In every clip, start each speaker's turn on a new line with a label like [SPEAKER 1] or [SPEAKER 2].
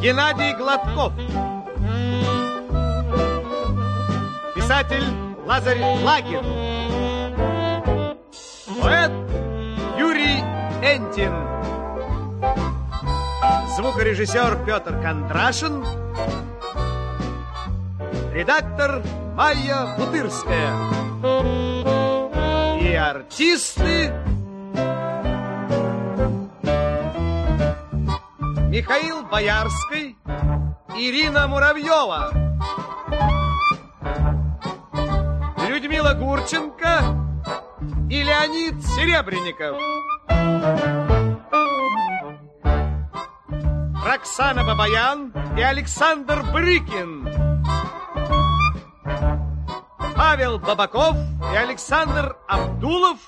[SPEAKER 1] Геннадий Гладков. Писатель Лазарь Лагин. Поэт Юрий Энтин. Звукорежиссер Петр Кондрашин. Редактор Майя Бутырская. И артисты Михаил Боярский, Ирина Муравьева, Людмила Гурченко и Леонид Серебренников. Роксана Бабаян и Александр Брыкин. Павел Бабаков и Александр Абдулов.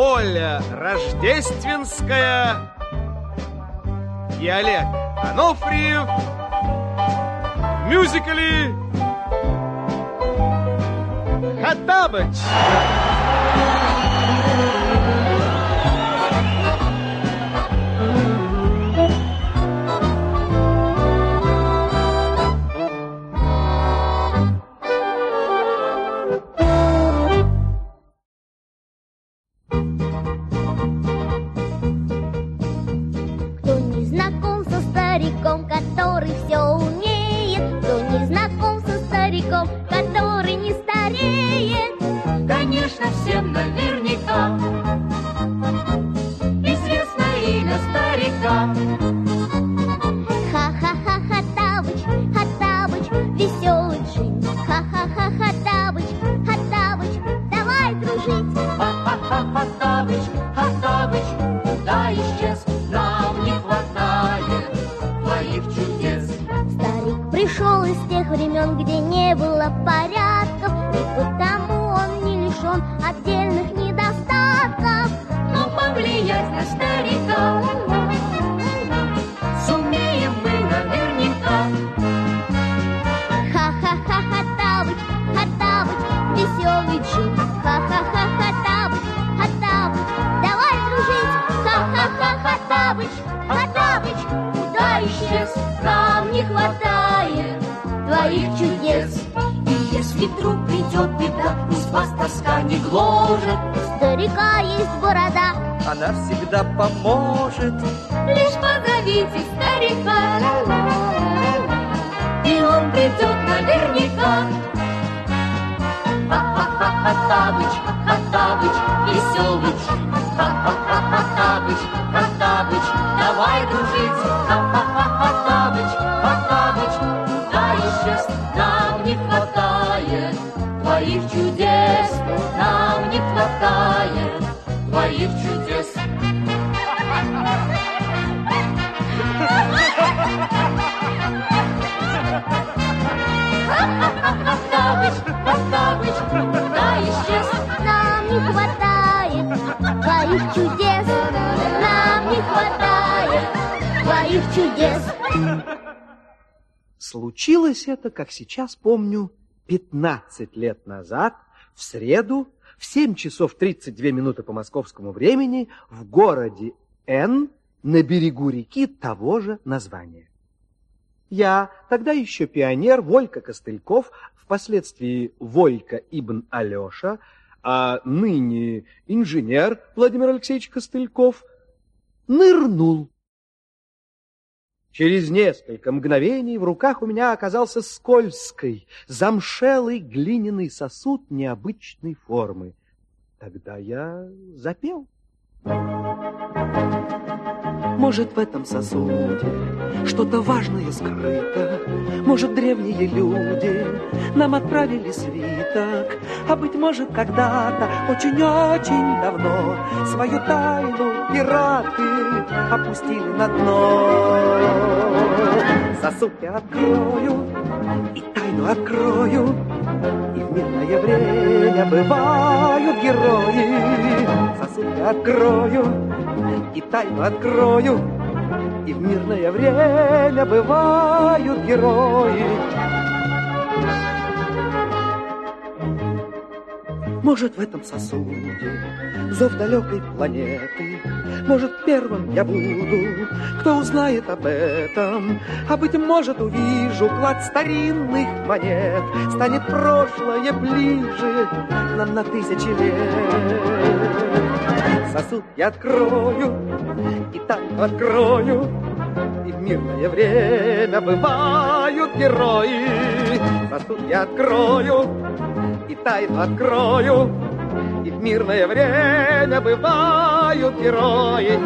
[SPEAKER 1] Оля Рождественская и Олег Анофриев в мюзикле «Хаттабыч».
[SPEAKER 2] Из тех времен, где не было порядков, и потому он не лишен отдельных недостатков.
[SPEAKER 3] Но повлиять на старика Сумеем мы наверняка
[SPEAKER 2] Ха-ха-ха, Хаттабыч, Хаттабыч, веселый джин. Ха-ха-ха,
[SPEAKER 3] вдруг придет беда Пусть вас тоска не гложет.
[SPEAKER 2] У старика есть борода,
[SPEAKER 4] Она всегда поможет.
[SPEAKER 3] Лишь позовите старика. И он придет наверняка. Веселый джин Ха-ха-ха, Хаттабыч, Хаттабыч, давай дружить чудес Нам не хватает твоих чудес Хаттабыч, Хаттабыч, куда исчез?
[SPEAKER 2] нам не хватает твоих чудес. Нам не хватает твоих чудес.
[SPEAKER 1] Случилось это, как сейчас помню, 15 лет назад, в среду, в 7 часов 32 минуты по московскому времени, в городе Н на берегу реки того же названия. Я, тогда еще пионер Волька Костыльков, впоследствии Волька Ибн Алеша, а ныне инженер Владимир Алексеевич Костыльков, нырнул. Через несколько мгновений в руках у меня оказался скользкий, замшелый глиняный сосуд необычной формы. Тогда я запел.
[SPEAKER 4] Может, в этом сосуде что-то важное скрыто. Может, древние люди нам отправили свиток, А, быть может, когда-то, очень-очень давно, Свою тайну пираты опустили на дно. Сосуд я открою и тайну открою, И в мирное время бывают герои. Сосуд я открою и тайну открою, И в мирное время бывают герои.
[SPEAKER 1] Может, в этом сосуде зов далекой планеты, Может, первым я буду, кто узнает об этом, А, быть может, увижу клад старинных монет, Станет прошлое ближе нам на тысячи лет. Сосуд я открою, и тайну открою, И в мирное время бывают герои. Сосуд я открою, тайну открою, И в мирное время бывают герои.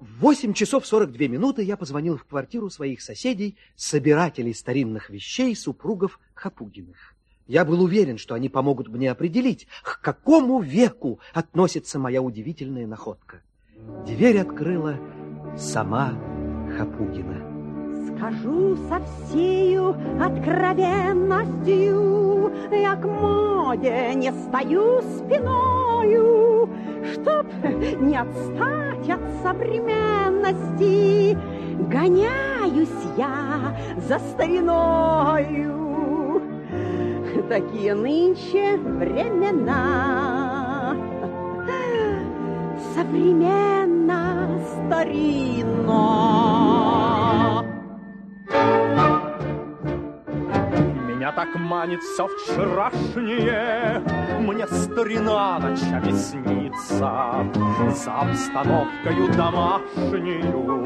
[SPEAKER 1] В 8 часов 42 минуты я позвонил в квартиру своих соседей, собирателей старинных вещей, супругов Хапугиных. Я был уверен, что они помогут мне определить, к какому веку относится моя удивительная находка. Дверь открыла сама Хапугина.
[SPEAKER 5] Скажу со всею откровенностью, Я к моде не стою спиною, Чтоб не отстать от современности, Гоняюсь я за стариною. Такие нынче времена, Современно старинно.
[SPEAKER 6] Меня так манит все вчерашнее, Мне старина ночами снится, За обстановкою домашнею.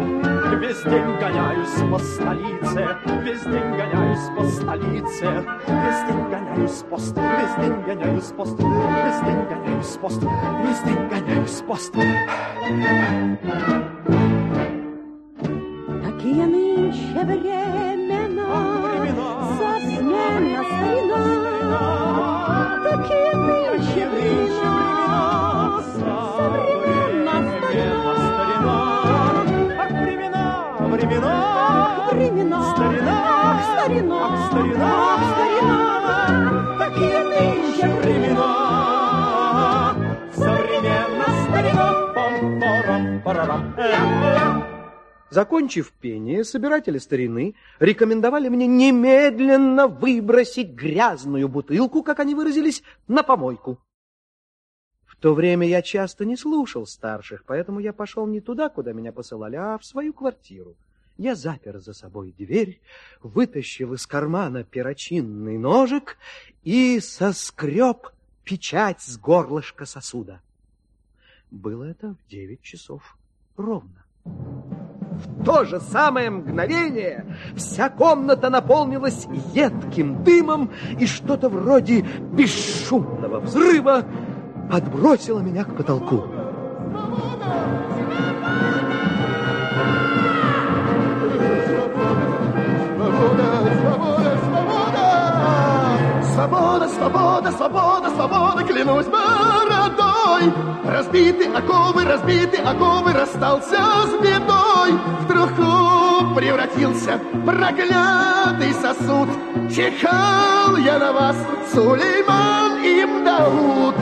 [SPEAKER 6] Весь день гоняюсь по столице, Весь день гоняюсь по столице, Весь день гоняюсь пост, Весь день гоняюсь пост, Весь день гоняюсь пост, Весь день гоняюсь пост.
[SPEAKER 5] Такие нынче времена,
[SPEAKER 7] Закончив пение, собиратели старины рекомендовали мне немедленно выбросить грязную бутылку, как они выразились, на помойку. В то время я часто не слушал старших, поэтому я пошел не туда, куда меня посылали, а в свою квартиру. Я запер за собой дверь, вытащил из кармана перочинный ножик и соскреб печать с горлышка сосуда. Было это в девять часов ровно. В то же самое мгновение вся комната наполнилась едким дымом, и что-то вроде бесшумного взрыва подбросило меня к потолку.
[SPEAKER 8] Свобода, свобода, свобода, свобода, клянусь бородой. Разбиты оковы, разбиты оковы, расстался с бедой. В труху превратился проклятый сосуд. Чихал я на вас, Сулейман им Дауд.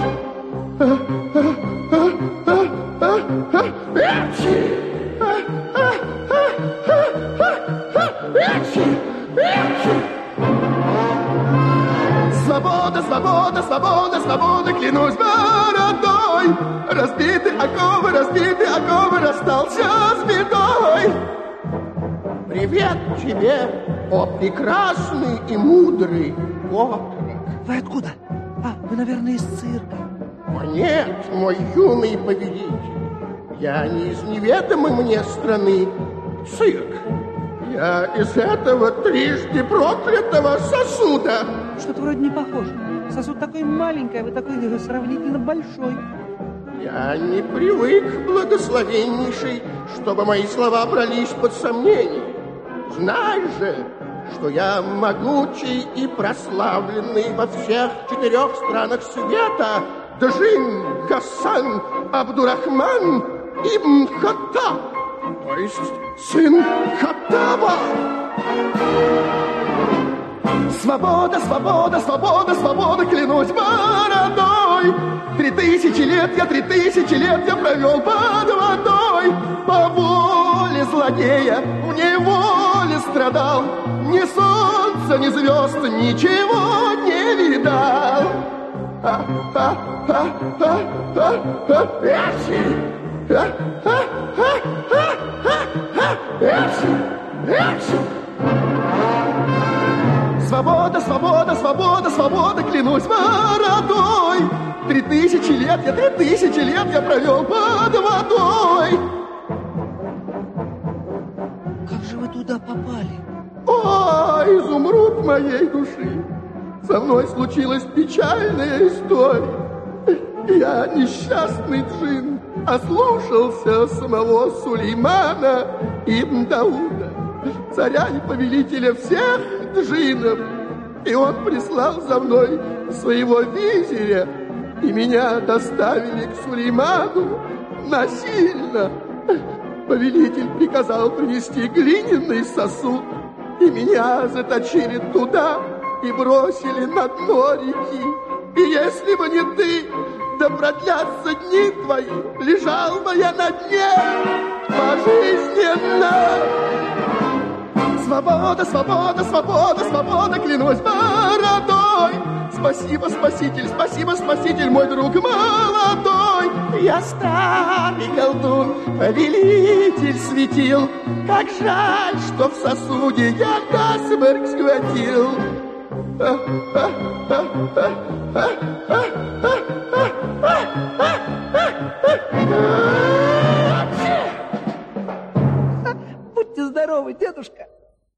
[SPEAKER 8] Эхи! Эхи! Эхи! Свобода, свобода, свобода, свобода, клянусь бородой. Разбиты оковы, разбиты оковы, расстался с бедой. Привет тебе, о прекрасный и мудрый Готрик.
[SPEAKER 1] Вы откуда? А, вы, наверное, из цирка.
[SPEAKER 8] О нет, мой юный повелитель, я не из неведомой мне страны. Цирк. Я из этого трижды проклятого сосуда.
[SPEAKER 1] Что-то вроде не похоже. Сосуд такой маленький, а вы такой сравнительно большой.
[SPEAKER 8] Я не привык, благословеннейший, чтобы мои слова брались под сомнение. Знай же, что я могучий и прославленный во всех четырех странах света Джин Гасан Абдурахман Ибн Хаттаб, то есть сын Хаттаба. Свобода, свобода, свобода, свобода, клянусь бородой. Три тысячи лет я, три тысячи лет я провел под водой. По воле злодея, в неволе
[SPEAKER 7] страдал, ни солнца, ни звезд, ничего не видал. А, а, а, а! Свобода, свобода, свобода, свобода, клянусь бородой. Три тысячи лет я, три тысячи лет я провел под водой.
[SPEAKER 1] Как же вы туда попали?
[SPEAKER 7] О, изумруд моей души! Со мной случилась печальная история. Я несчастный джин, ослушался самого Сулеймана Ибн Дауда, царя и повелителя всех джинов. И он прислал за мной своего визиря, и меня доставили к Сулейману насильно. Повелитель приказал принести глиняный сосуд, и меня заточили туда и бросили на дно реки. И если бы не ты, да продлятся дни твои, лежал бы я на дне пожизненно свобода, свобода, свобода, свобода, клянусь бородой. Спасибо, спаситель, спасибо, спаситель, мой друг молодой. Я старый колдун, повелитель светил. Как жаль, что в сосуде я насморк схватил. Будьте здоровы, дедушка!